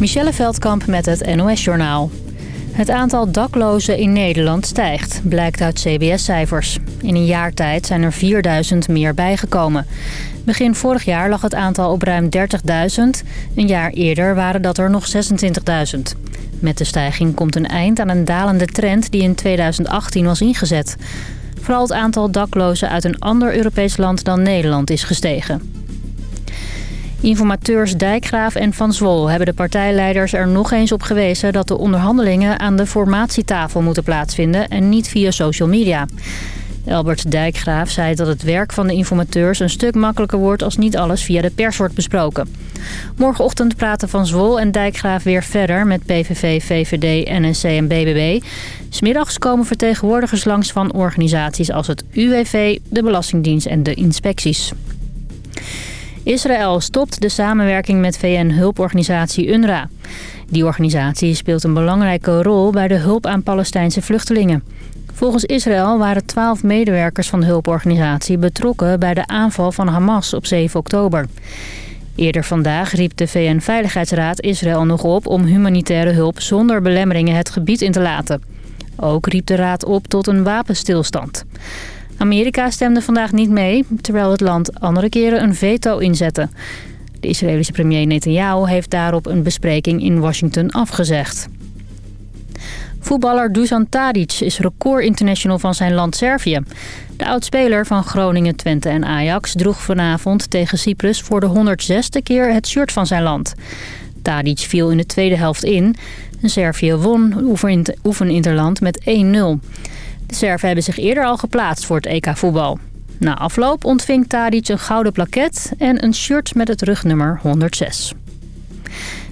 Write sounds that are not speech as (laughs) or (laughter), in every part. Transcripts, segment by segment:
Michelle Veldkamp met het NOS-journaal. Het aantal daklozen in Nederland stijgt, blijkt uit CBS-cijfers. In een jaar tijd zijn er 4000 meer bijgekomen. Begin vorig jaar lag het aantal op ruim 30.000. Een jaar eerder waren dat er nog 26.000. Met de stijging komt een eind aan een dalende trend die in 2018 was ingezet. Vooral het aantal daklozen uit een ander Europees land dan Nederland is gestegen. Informateurs Dijkgraaf en Van Zwol hebben de partijleiders er nog eens op gewezen... dat de onderhandelingen aan de formatietafel moeten plaatsvinden en niet via social media. Albert Dijkgraaf zei dat het werk van de informateurs een stuk makkelijker wordt... als niet alles via de pers wordt besproken. Morgenochtend praten Van Zwol en Dijkgraaf weer verder met PVV, VVD, NSC en BBB. Smiddags komen vertegenwoordigers langs van organisaties als het UWV, de Belastingdienst en de inspecties. Israël stopt de samenwerking met VN-hulporganisatie UNRWA. Die organisatie speelt een belangrijke rol bij de hulp aan Palestijnse vluchtelingen. Volgens Israël waren twaalf medewerkers van de hulporganisatie betrokken bij de aanval van Hamas op 7 oktober. Eerder vandaag riep de VN-veiligheidsraad Israël nog op om humanitaire hulp zonder belemmeringen het gebied in te laten. Ook riep de raad op tot een wapenstilstand. Amerika stemde vandaag niet mee, terwijl het land andere keren een veto inzette. De Israëlische premier Netanyahu heeft daarop een bespreking in Washington afgezegd. Voetballer Dusan Tadic is record-international van zijn land Servië. De oudspeler van Groningen, Twente en Ajax droeg vanavond tegen Cyprus voor de 106e keer het shirt van zijn land. Tadic viel in de tweede helft in. Servië won oefeninterland met 1-0. De Serven hebben zich eerder al geplaatst voor het EK voetbal. Na afloop ontving Tadic een gouden plaket en een shirt met het rugnummer 106.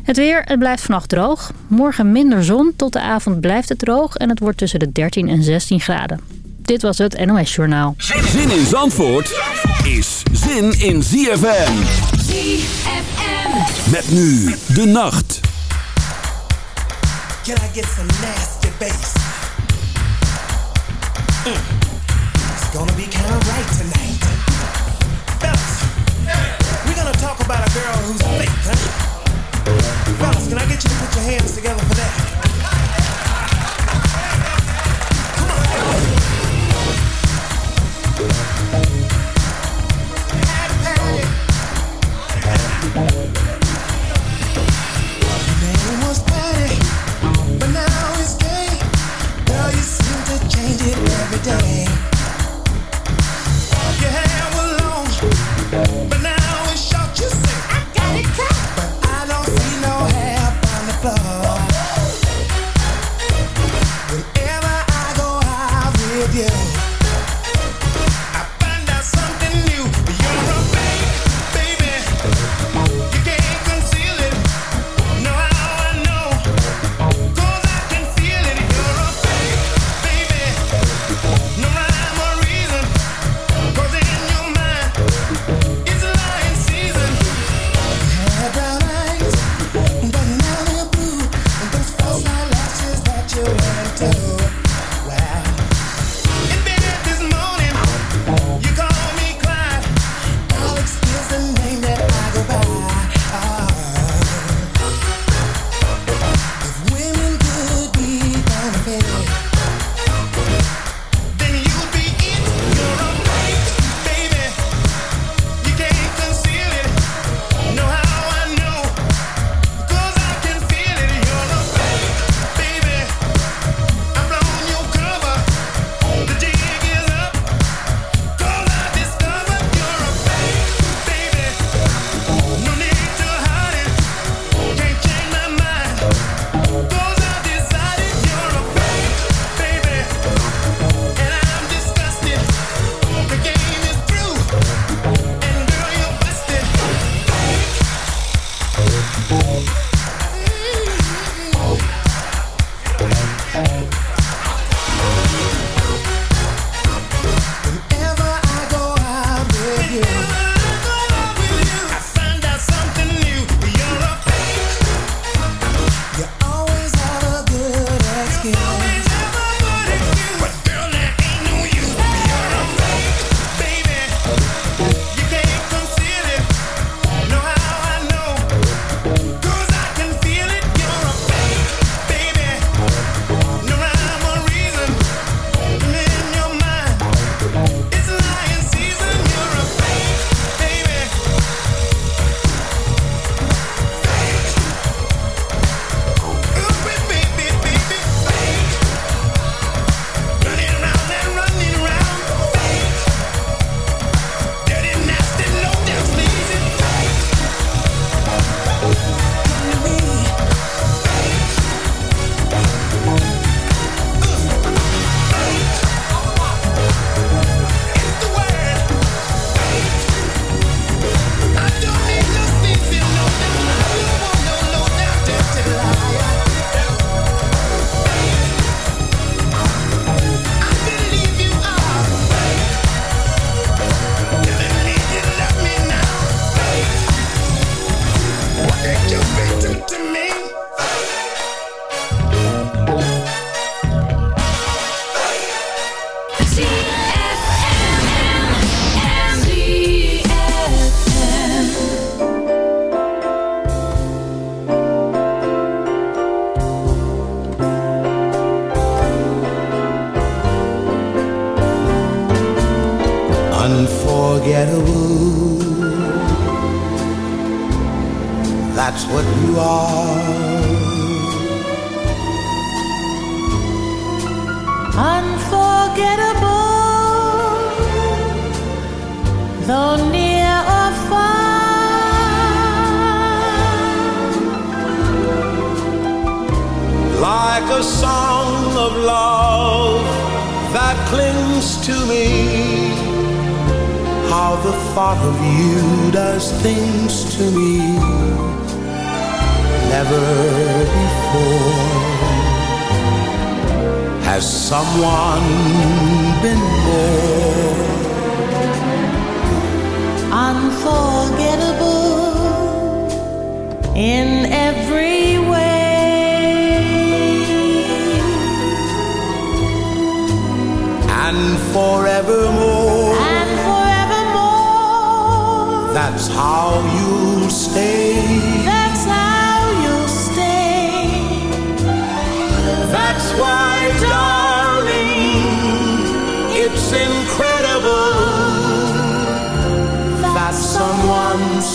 Het weer, het blijft vannacht droog. Morgen minder zon, tot de avond blijft het droog en het wordt tussen de 13 en 16 graden. Dit was het NOS Journaal. Zin in Zandvoort is zin in ZFM. ZFM. Met nu de nacht. Can I get some nasty bass? Mm. It's gonna be kind of right tonight. Fellas, we're gonna talk about a girl who's fake, huh? Fellas, can I get you to put your hands together for that? Your hair was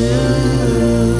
too.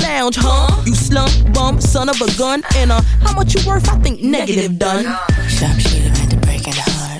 lounge, huh? You slump bum, son of a gun, and uh, how much you worth? I think negative done. Sharpshooter into breaking hearts. Baby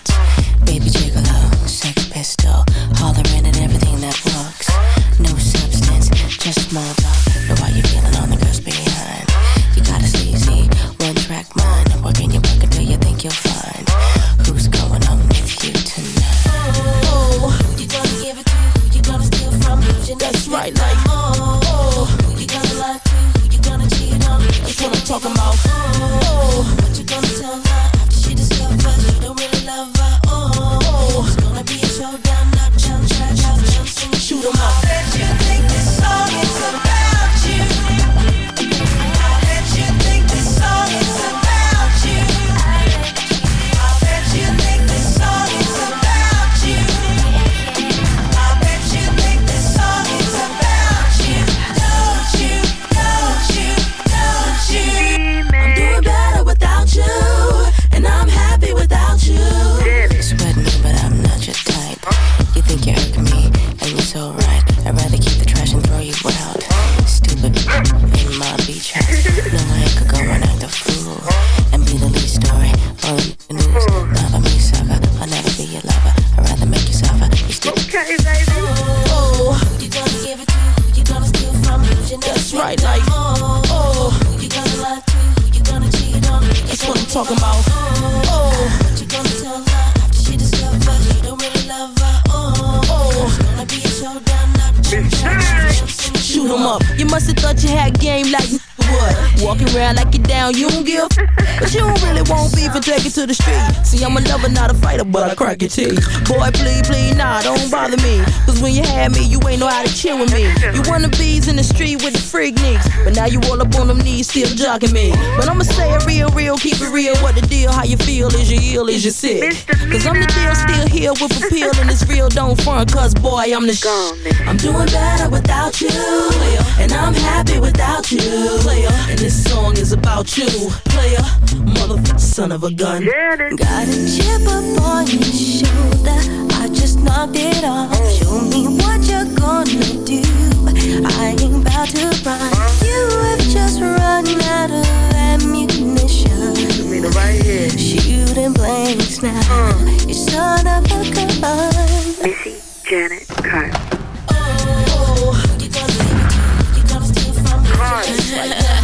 but I crack your teeth. Boy, please, please, nah, don't bother me. Cause when you had me, you ain't know how to chill with me. You wanna bees in the street with the freak nicks. But now you all up on them knees, still jogging me. But I'ma say it real, real, keep it real. What the deal? How you feel? Is you ill? Is you sick? Cause I'm the deal, still here with appeal. And it's real, don't front. Cause boy, I'm the sh- I'm doing better without you. And I'm happy without you. And this song is about you. Player, motherfucker, son of a gun. Got a chip up on your shoulder. I just knocked it off. Show me what you're gonna do. I ain't about to run. You have just run out of ammunition. Shooting blanks now. Uh. You son of a gun. Missy Janet Carter. Oh, you gonna leave it to? You gonna steal from me? (laughs)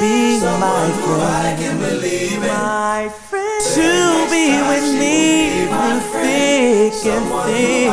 be my friend. I need someone who'll be my friend. My friend to be with me through thick and thin.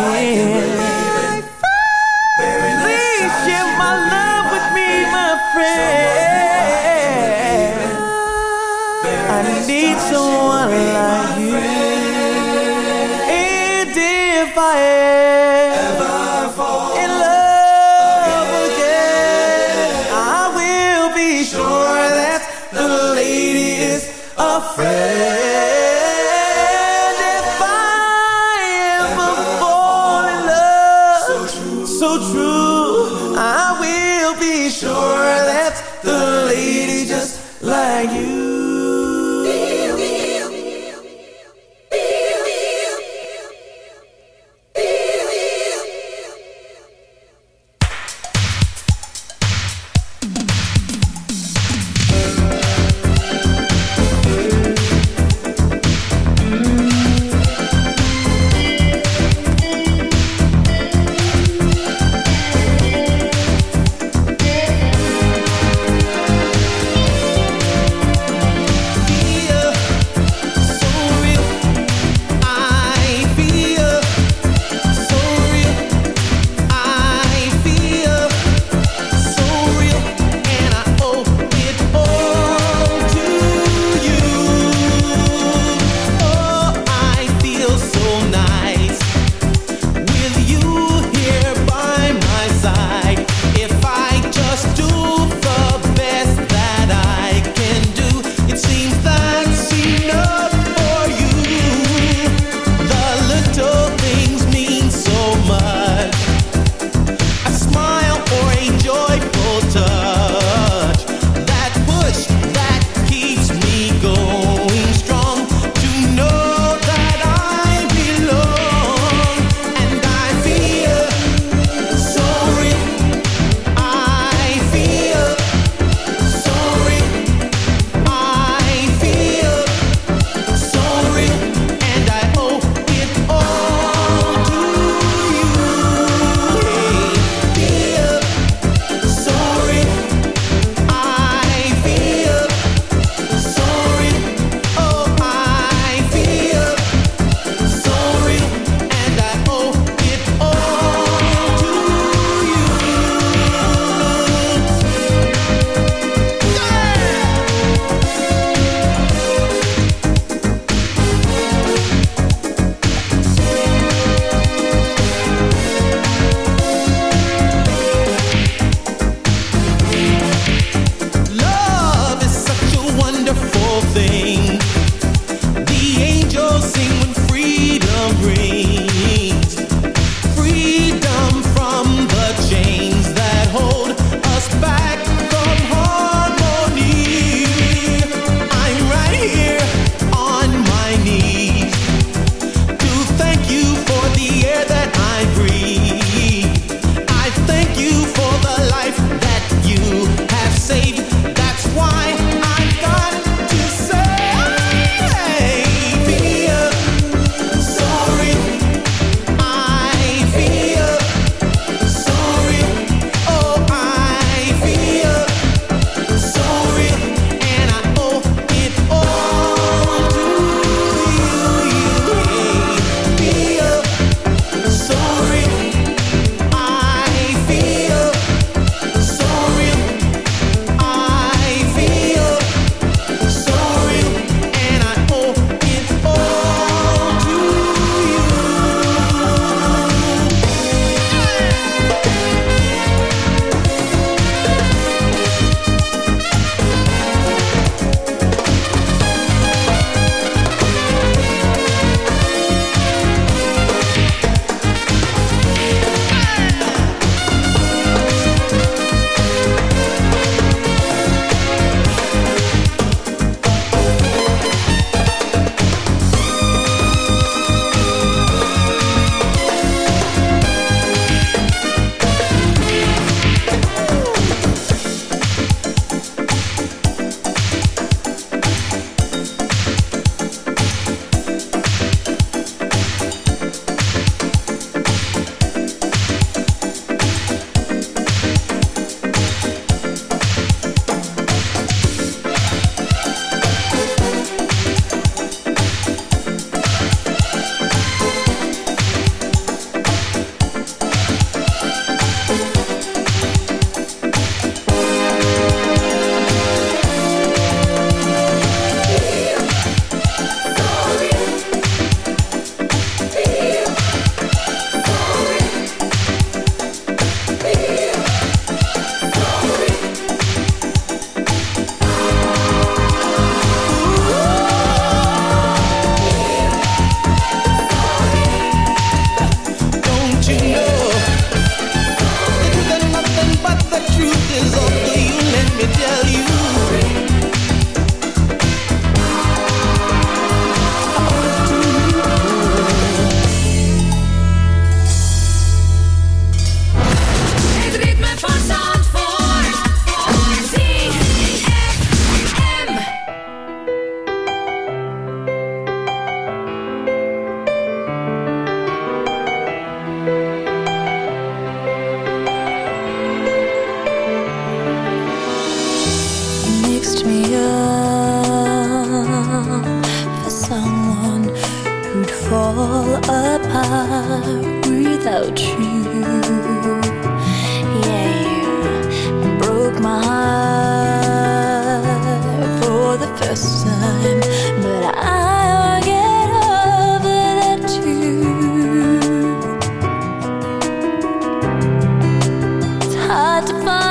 hard to find.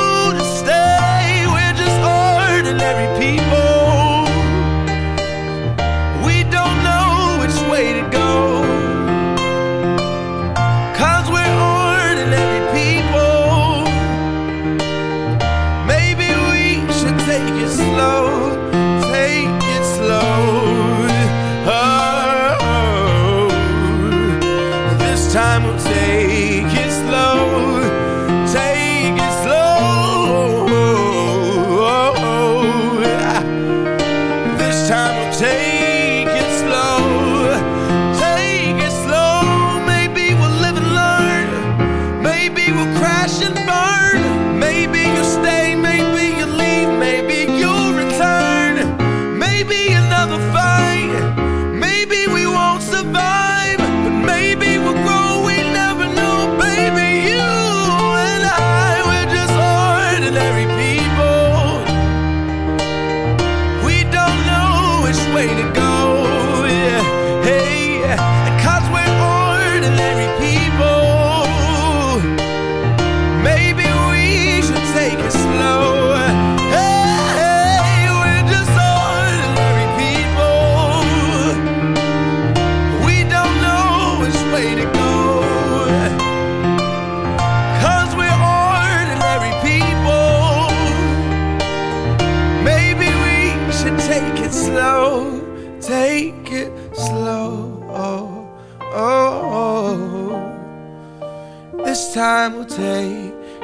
ordinary people.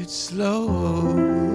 it slow.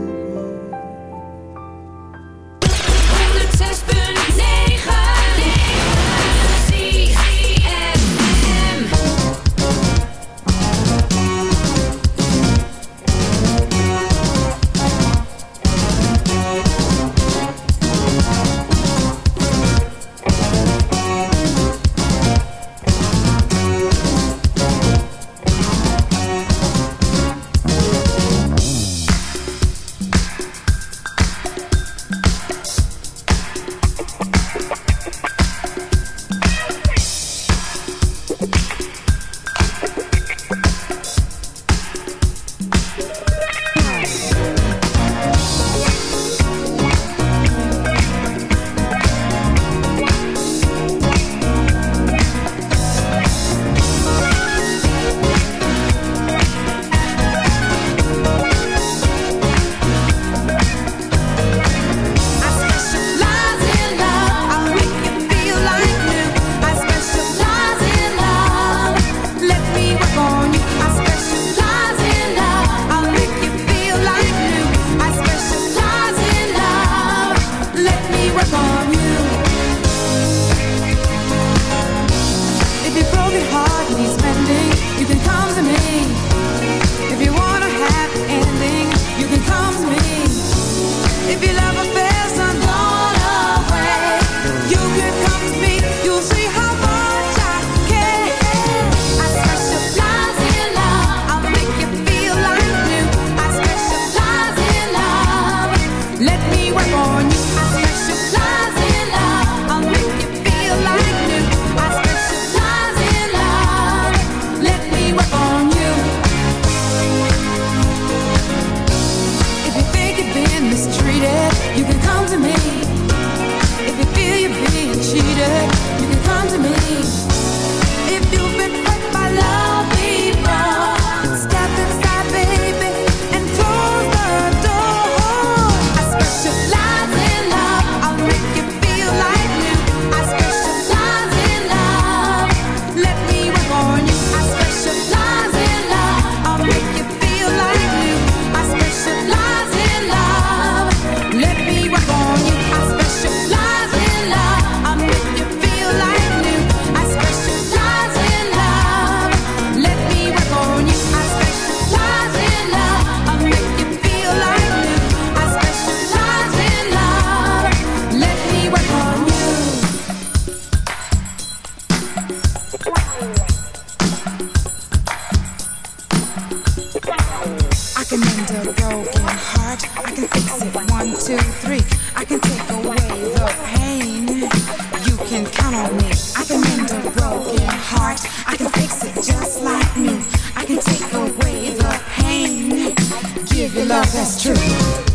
love that's true.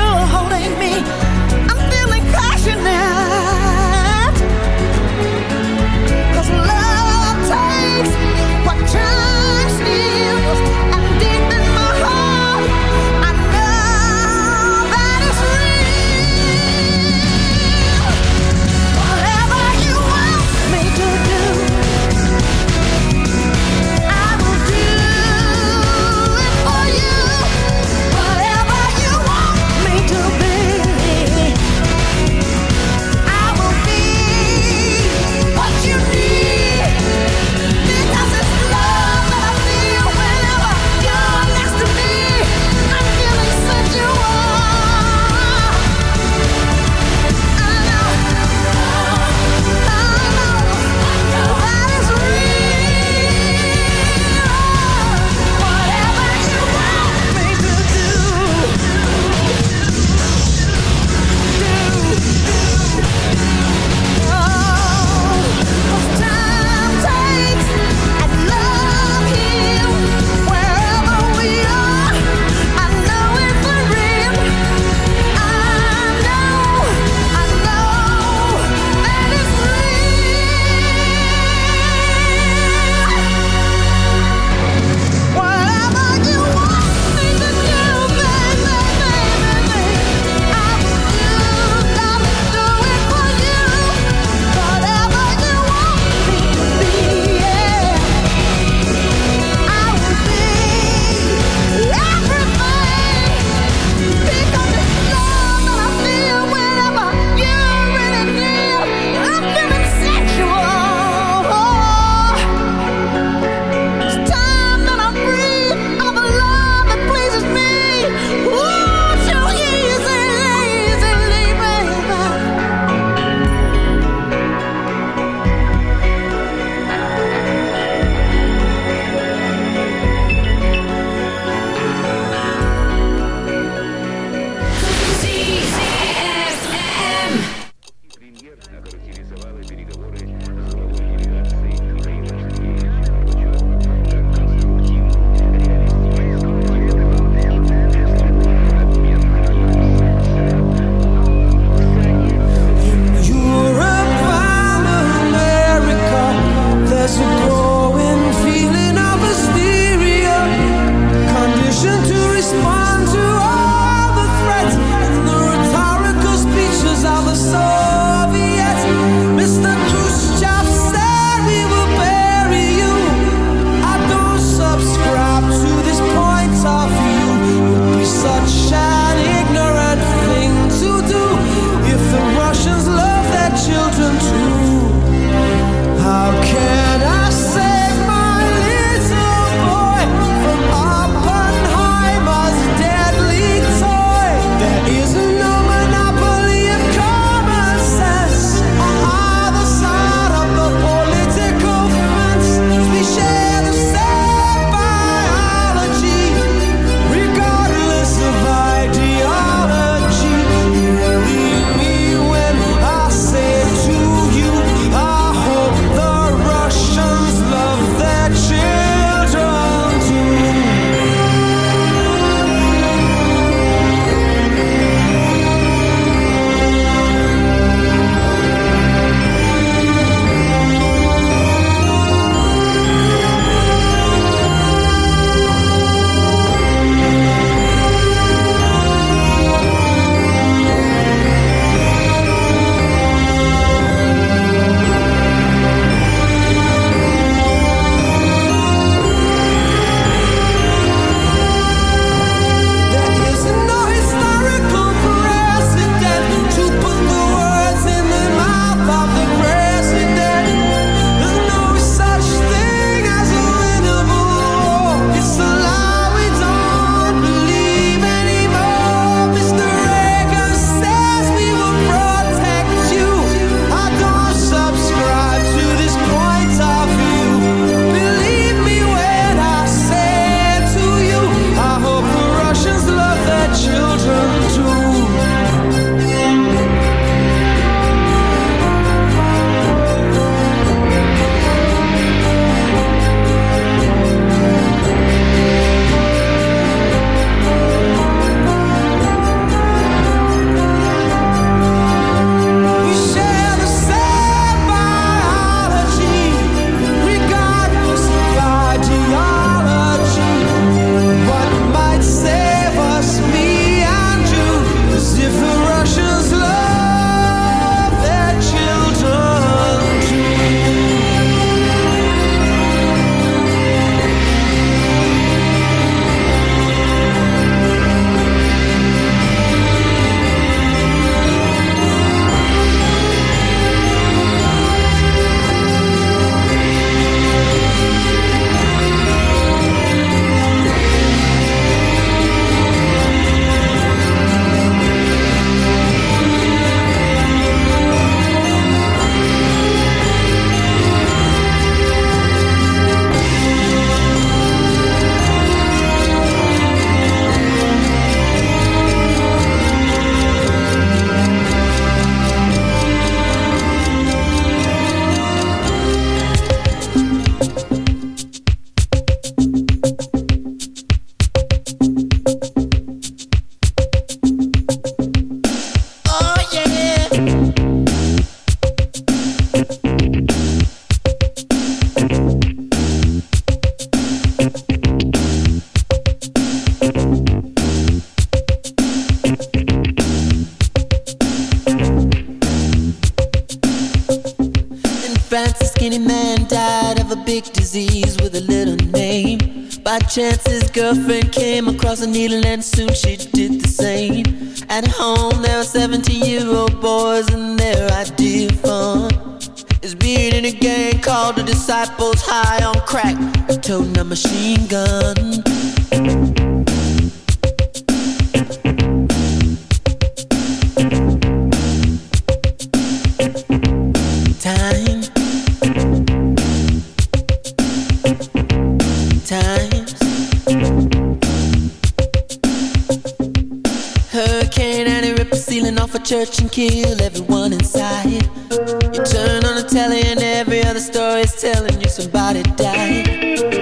Stories telling you somebody died.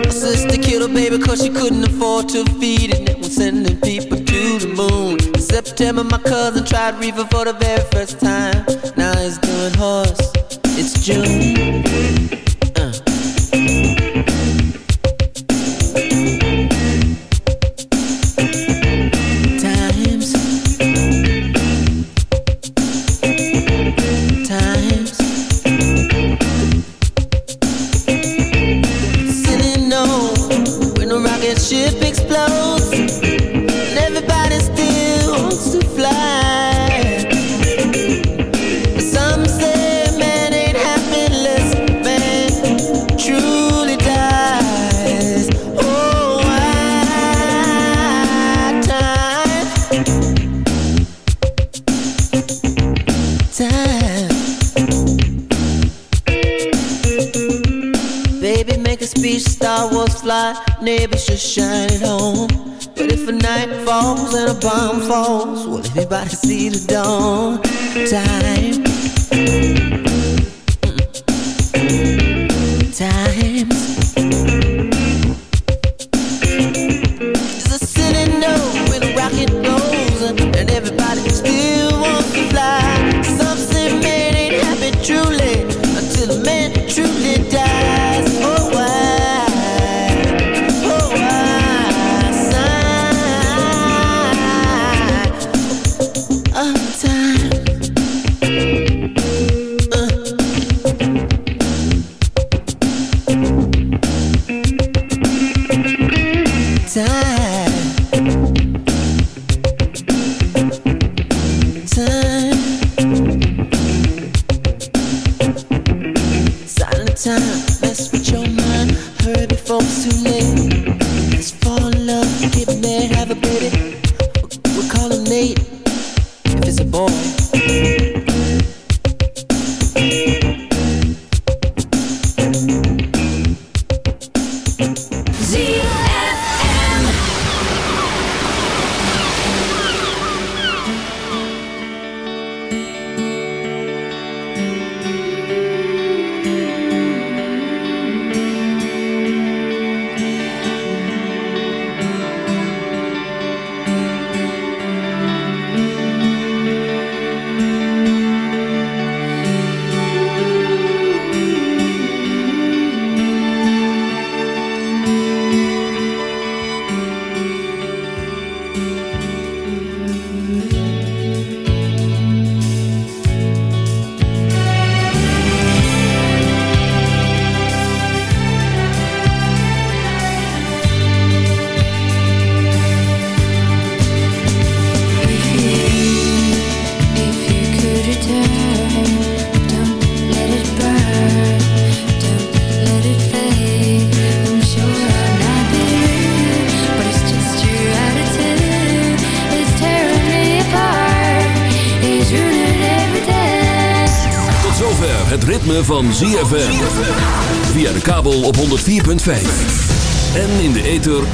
My sister killed a baby cause she couldn't afford to feed it. And it was sending people to the moon. In September, my cousin tried reefer for the very first time. Now he's doing horse.